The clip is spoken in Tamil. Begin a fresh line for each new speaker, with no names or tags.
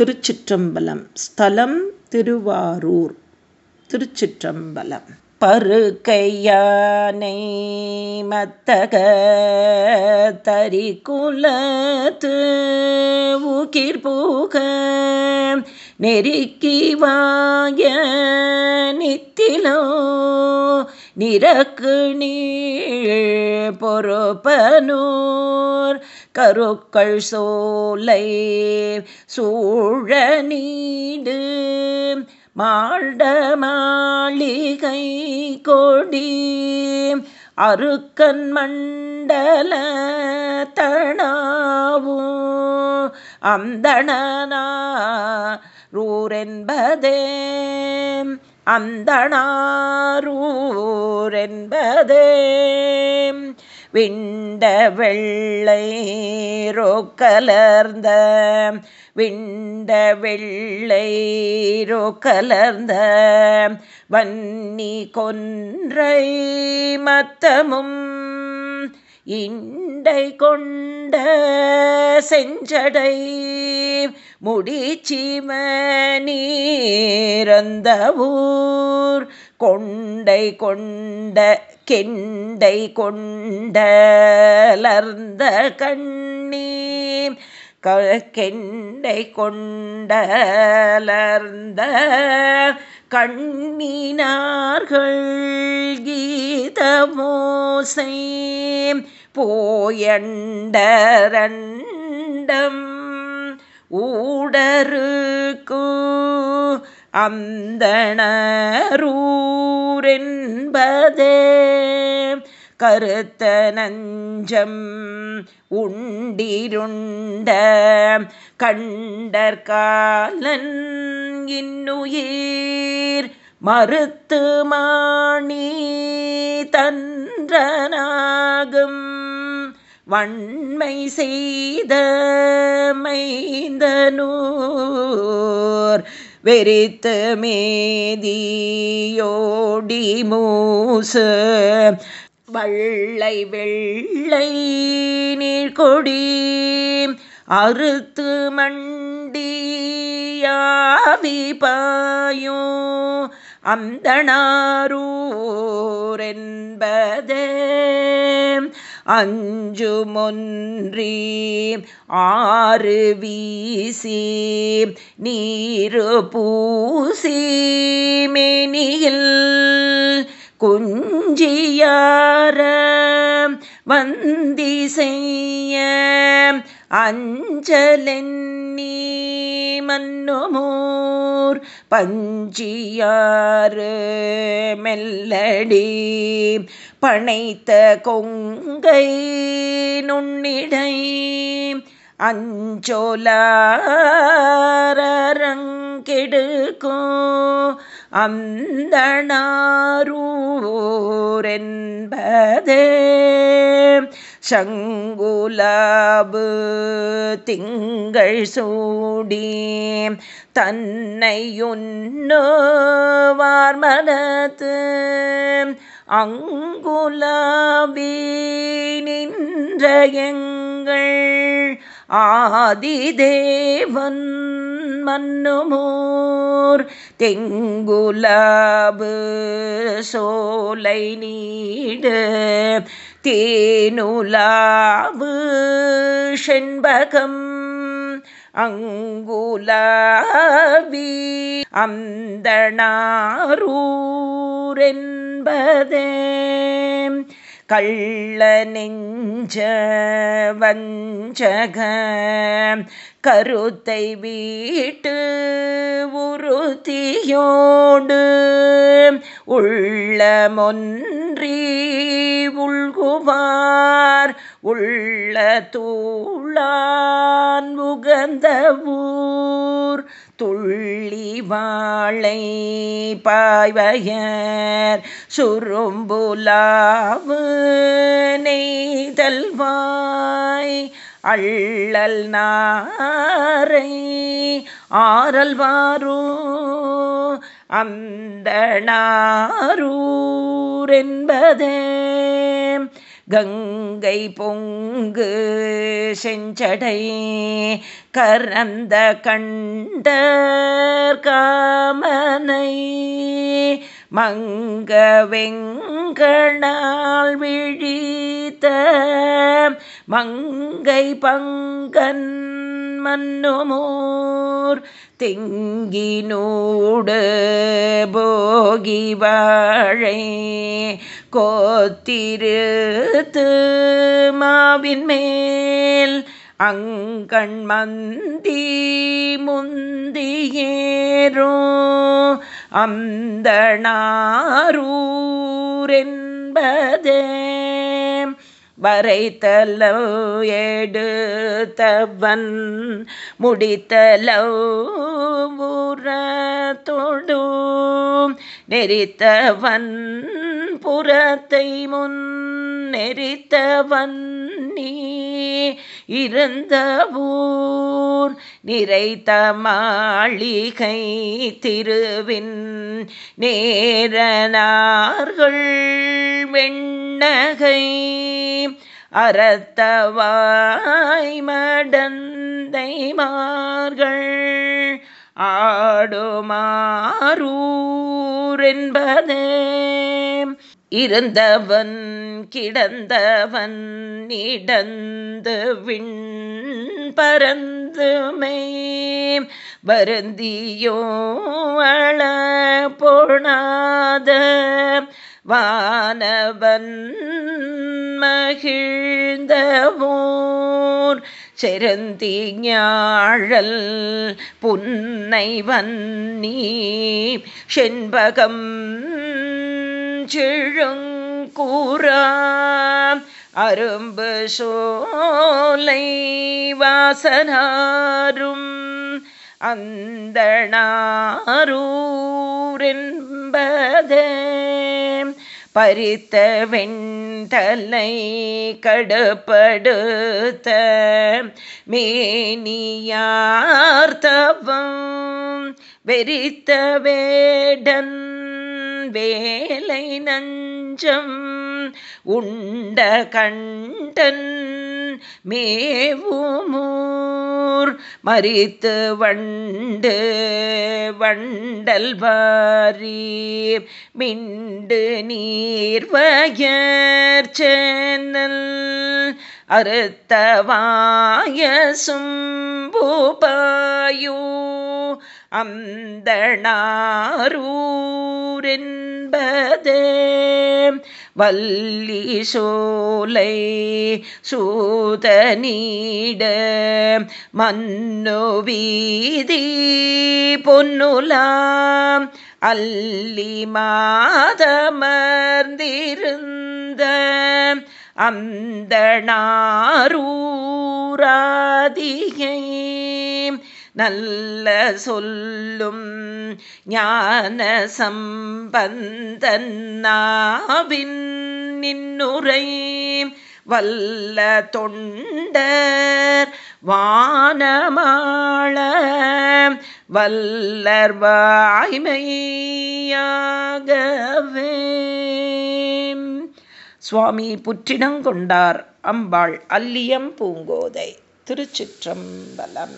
திருச்சிற்றம்பலம். ஸ்தலம் திருவாரூர். திருச்சிற்றம்பலம். பருக்கையானை மத்தக தரிக்குலத்து ஊக்கிர் பூக நெருக்கி வாய நித்திலோ நிறக்கு நீ பொறுப்பனூர் கருக்கள் சோலை சூழ நீடு மாட மாளிகை கொடி அருக்கன் மண்டல தணாவூ அந்தணனா ரூரென்பதே அந்தணாரூரென்பதே விண்ட வெள்ளை ரோக்கலர்ந்த விண்ட வெள்ளை ரோக்கலர்ந்த வன்னி கொன்றை மத்தமும் இண்டை கொண்ட செஞ்சடை முடிச்சிம நீரந்த ஊர் கொண்டை கொண்ட கெண்டை கொண்டலர்ந்த கண்ணி கெண்டை கொண்டலர்ந்த கண்ணினார்கள் கீதமோசை போயண்டரண்டம் ஊடருக்கு அந்தணரூரென்பதே. கருத்த நஞ்சம் உண்டிருண்ட கண்டற்காலன் இன்னுயிர் மறுத்து மாணி தன்றனாகும். வன்மை செய்த மைந்தனூர் வெறித்து மேதியோடி மூசு. வள்ளை வெள்ளை நீர்கொடி அறுத்து மண்டியாவி பாயும். அந்தணாரூரென்பதே. அஞ்சு மொன்றி ஆறு வீசி நீரு பூசி மேனியில் குஞ்சியார வந்தி செய்ய அஞ்சலென்னி மன்னுமோ மன்னுமூர் பஞ்சியாறு மெல்லடி பனைத்த கொங்கை நுண்ணிடை அஞ்சோலாரங்கெடுக்கும் அந்தணாரூரென்பதே. சங்குலாபு திங்கள் சூடி தன்னையுன்னோவார்மனத்து அங்குலாபி நின்ற எங்கள் ஆதிதேவன் மன்னுமோர். தெங்குலாபு சோலை நீடு. தேனுலாபு செண்பகம். அங்குலாவி அந்தணாரூரென்பதே கள்ள நெஞ்ச வஞ்சக கருத்தை வீட்டு உறுதியோடு உள்ளமொன்றி உள்குவார். உள்ள தூளான் உகந்த ஊர். துள்ளி வாழை பாய்வையர் சுரும்புலாவு நெய்தல்வாய் அள்ளல் நாரை ஆரல்வாரோ அந்த நாரூரென்பதே கங்கை பொங்கு செஞ்சடை கரந்த கண்டர் காமனை மங்க வெங்கணால் விழித்த மங்கை பங்கன் மன்னுமோர் தெங்கினூடு போகி வாழை கோத்திருத்து மாவின் மேல் அங்கண் மந்தி முந்தியேரோ அந்த நாரூரென்பதே வரைத்தலோ எடுத்தவன் முடித்தலோ புறத்தொடு நெறித்தவன் புறத்தை முன் நெறித்தவன் நீ இருந்த ஊர் நிறைத்த மாளிகை திருவின் நேரனார்கள் வெண்ணகை. அறத்தவாய் மடந்தைமார்கள் ஆடுமாறூரென்பதே இருந்தவன் கிடந்தவன் நீடந்து விண் பரந்துமை. வருந்தியோ அழ பொணாத வானவன் மகிழ்ந்தவோர் செருந்தி ஞாழல் புன்னை வன்னி செண்பகம் செழுங்கூறாம் அரும்பு சோலை வாசனாரும் அந்த நாரூரென்பதே பறித்த வெண்தலை கடுப்படுத்த மேனியார்த்தவம். வெறித்த வேடன் வேலை நஞ்சம் உண்ட கண்டன் மேவுமூர் மறித்து வண்டு வண்டல் வாரி மிண்டு நீர்வயர் சென்னல் அறுத்தவாய சும்புபாயோ அந்த நாரூரென்பதே வள்ளி சோலை சூதனீட மன்னு வீதி பொன்னுலாம் அல்லி மாதமர்ந்திருந்த அந்த நாரூராதிகை நல்ல சொல்லும் ஞான சம்பந்தன் நாவின் நின்னுரை. வல்ல தொண்டர் வானமாள வல்லர் வாய்மையாகவே. சுவாமி புற்றினங்கொண்டார் அம்பாள் அல்லியம் பூங்கோதை திருச்சிற்றம்பலம்.